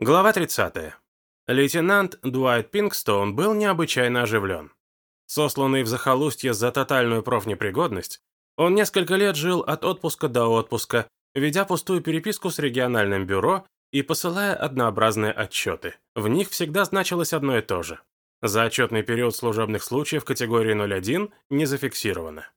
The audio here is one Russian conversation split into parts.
Глава 30. Лейтенант Дуайт Пинкстоун был необычайно оживлен. Сосланный в захолустье за тотальную профнепригодность, он несколько лет жил от отпуска до отпуска, ведя пустую переписку с региональным бюро и посылая однообразные отчеты. В них всегда значилось одно и то же. За отчетный период служебных случаев категории 01 не зафиксировано.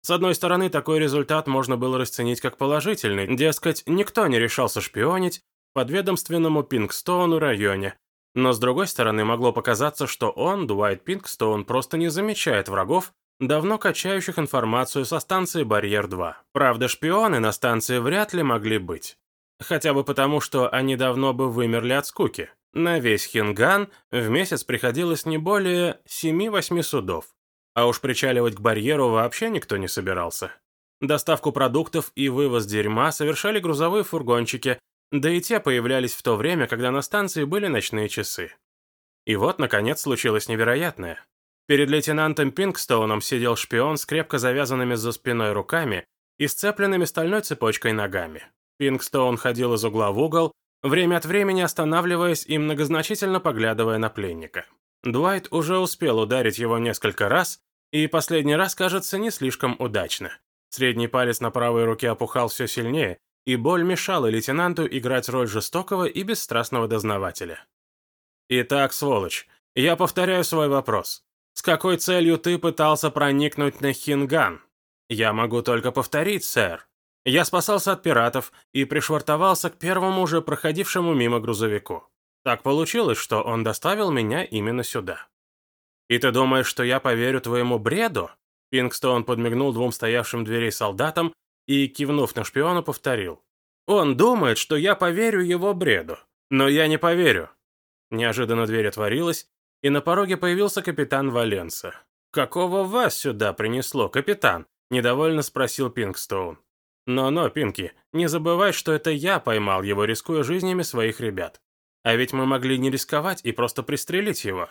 С одной стороны, такой результат можно было расценить как положительный, дескать, никто не решался шпионить, подведомственному Пинкстоуну районе. Но с другой стороны, могло показаться, что он, Дуайт Пинкстоун, просто не замечает врагов, давно качающих информацию со станции «Барьер-2». Правда, шпионы на станции вряд ли могли быть. Хотя бы потому, что они давно бы вымерли от скуки. На весь Хинган в месяц приходилось не более 7-8 судов. А уж причаливать к барьеру вообще никто не собирался. Доставку продуктов и вывоз дерьма совершали грузовые фургончики, да и те появлялись в то время, когда на станции были ночные часы. И вот, наконец, случилось невероятное. Перед лейтенантом Пинкстоуном сидел шпион с крепко завязанными за спиной руками и сцепленными стальной цепочкой ногами. Пинкстоун ходил из угла в угол, время от времени останавливаясь и многозначительно поглядывая на пленника. Дуайт уже успел ударить его несколько раз, и последний раз, кажется, не слишком удачно. Средний палец на правой руке опухал все сильнее, и боль мешала лейтенанту играть роль жестокого и бесстрастного дознавателя. «Итак, сволочь, я повторяю свой вопрос. С какой целью ты пытался проникнуть на Хинган? Я могу только повторить, сэр. Я спасался от пиратов и пришвартовался к первому уже проходившему мимо грузовику. Так получилось, что он доставил меня именно сюда. И ты думаешь, что я поверю твоему бреду?» Пингстон подмигнул двум стоявшим дверей солдатам и, кивнув на шпиона, повторил. «Он думает, что я поверю его бреду, но я не поверю». Неожиданно дверь отворилась, и на пороге появился капитан Валенса. «Какого вас сюда принесло, капитан?» – недовольно спросил Пингстоун. «Но-но, Пинки, не забывай, что это я поймал его, рискуя жизнями своих ребят. А ведь мы могли не рисковать и просто пристрелить его».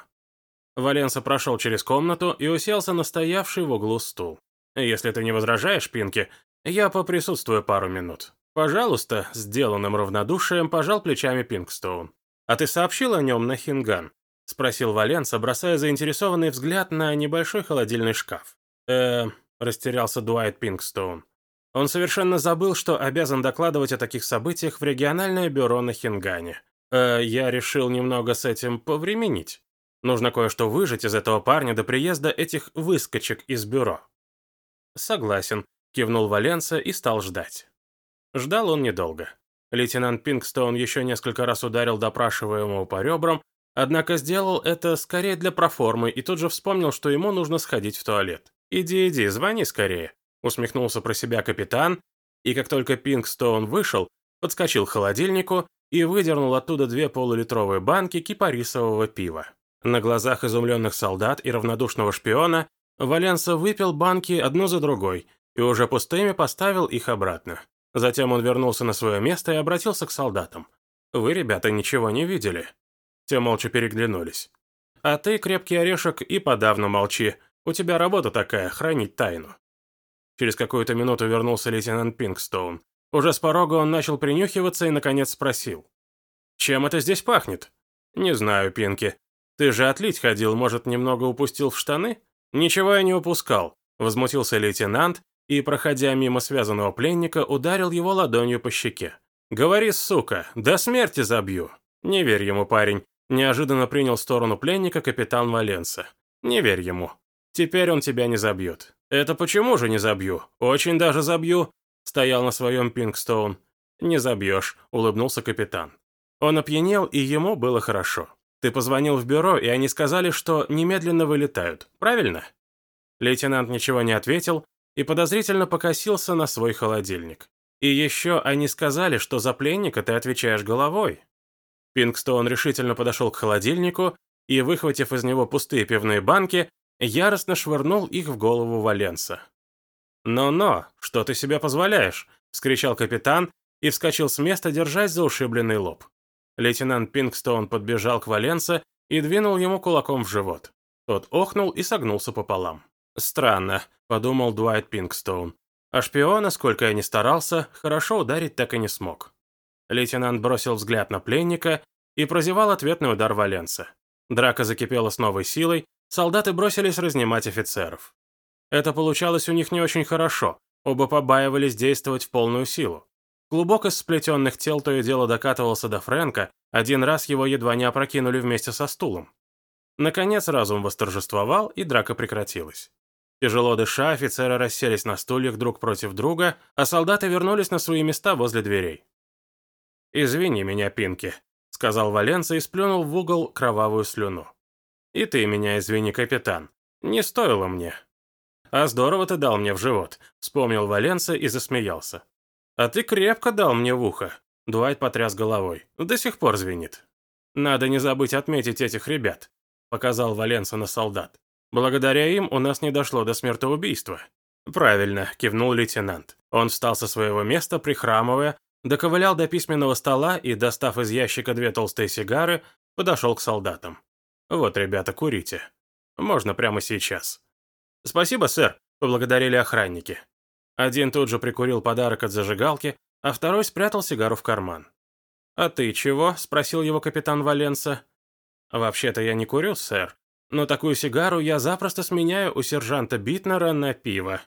Валенса прошел через комнату и уселся на стоявший в углу стул. «Если ты не возражаешь, Пинки, я поприсутствую пару минут. Пожалуйста, сделанным равнодушием пожал плечами Пинкстоун. А ты сообщил о нем на Хинган? Спросил Валенса, бросая заинтересованный взгляд на небольшой холодильный шкаф. э растерялся Дуайт Пинкстоун. Он совершенно забыл, что обязан докладывать о таких событиях в региональное бюро на Хингане. Э, я решил немного с этим повременить. Нужно кое-что выжить из этого парня до приезда этих выскочек из бюро. Согласен, Кивнул Валенса и стал ждать. Ждал он недолго. Лейтенант Пингстоун еще несколько раз ударил допрашиваемого по ребрам, однако сделал это скорее для проформы и тут же вспомнил, что ему нужно сходить в туалет. «Иди, иди, звони скорее», — усмехнулся про себя капитан, и как только Пингстоун вышел, подскочил к холодильнику и выдернул оттуда две полулитровые банки кипарисового пива. На глазах изумленных солдат и равнодушного шпиона Валенса выпил банки одну за другой и уже пустыми поставил их обратно. Затем он вернулся на свое место и обратился к солдатам. «Вы, ребята, ничего не видели?» Те молча переглянулись. «А ты, крепкий орешек, и подавно молчи. У тебя работа такая — хранить тайну». Через какую-то минуту вернулся лейтенант Пингстоун. Уже с порога он начал принюхиваться и, наконец, спросил. «Чем это здесь пахнет?» «Не знаю, Пинки. Ты же отлить ходил, может, немного упустил в штаны?» «Ничего я не упускал», — возмутился лейтенант и, проходя мимо связанного пленника, ударил его ладонью по щеке. «Говори, сука, до смерти забью!» «Не верь ему, парень», – неожиданно принял сторону пленника капитан Валенса. «Не верь ему. Теперь он тебя не забьет». «Это почему же не забью? Очень даже забью», – стоял на своем Пингстоун. «Не забьешь», – улыбнулся капитан. Он опьянел, и ему было хорошо. «Ты позвонил в бюро, и они сказали, что немедленно вылетают, правильно?» Лейтенант ничего не ответил, и подозрительно покосился на свой холодильник. «И еще они сказали, что за пленника ты отвечаешь головой». Пингстоун решительно подошел к холодильнику и, выхватив из него пустые пивные банки, яростно швырнул их в голову Валенса. «Но-но, что ты себе позволяешь?» — вскричал капитан и вскочил с места, держась за ушибленный лоб. Лейтенант Пингстоун подбежал к Валенса и двинул ему кулаком в живот. Тот охнул и согнулся пополам. «Странно», — подумал Дуайт Пингстоун. А шпиона, сколько я ни старался, хорошо ударить так и не смог. Лейтенант бросил взгляд на пленника и прозевал ответный удар Валенса. Драка закипела с новой силой, солдаты бросились разнимать офицеров. Это получалось у них не очень хорошо, оба побаивались действовать в полную силу. Клубок из сплетенных тел то и дело докатывался до Фрэнка, один раз его едва не опрокинули вместе со стулом. Наконец разум восторжествовал, и драка прекратилась. Тяжело дыша, офицеры расселись на стульях друг против друга, а солдаты вернулись на свои места возле дверей. «Извини меня, Пинки», — сказал Валенца и сплюнул в угол кровавую слюну. «И ты меня извини, капитан. Не стоило мне». «А здорово ты дал мне в живот», — вспомнил Валенца и засмеялся. «А ты крепко дал мне в ухо», — Дуайт потряс головой. «До сих пор звенит». «Надо не забыть отметить этих ребят», — показал Валенца на солдат. «Благодаря им у нас не дошло до смертоубийства». «Правильно», — кивнул лейтенант. Он встал со своего места, прихрамывая, доковылял до письменного стола и, достав из ящика две толстые сигары, подошел к солдатам. «Вот, ребята, курите. Можно прямо сейчас». «Спасибо, сэр», — поблагодарили охранники. Один тут же прикурил подарок от зажигалки, а второй спрятал сигару в карман. «А ты чего?» — спросил его капитан Валенса. «Вообще-то я не курю, сэр, но такую сигару я запросто сменяю у сержанта Битнера на пиво».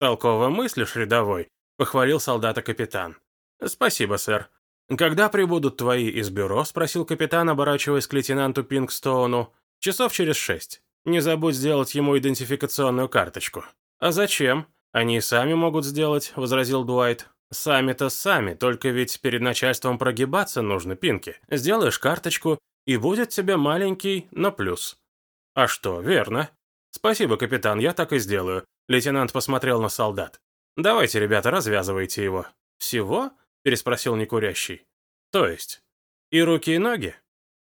«Толково мыслишь, рядовой», — похвалил солдата капитан. «Спасибо, сэр». «Когда прибудут твои из бюро?» — спросил капитан, оборачиваясь к лейтенанту Пингстоуну. «Часов через шесть. Не забудь сделать ему идентификационную карточку». «А зачем?» «Они сами могут сделать», — возразил Дуайт. «Сами-то сами, только ведь перед начальством прогибаться нужно, Пинки. Сделаешь карточку, и будет тебе маленький, но плюс». «А что, верно». «Спасибо, капитан, я так и сделаю». Лейтенант посмотрел на солдат. «Давайте, ребята, развязывайте его». «Всего?» — переспросил некурящий. «То есть?» «И руки, и ноги?»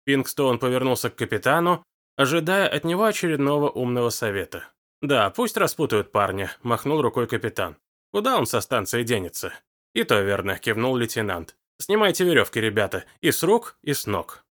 Пингстоун повернулся к капитану, ожидая от него очередного умного совета. «Да, пусть распутают парня», — махнул рукой капитан. «Куда он со станции денется?» «И то верно», — кивнул лейтенант. «Снимайте веревки, ребята, и с рук, и с ног».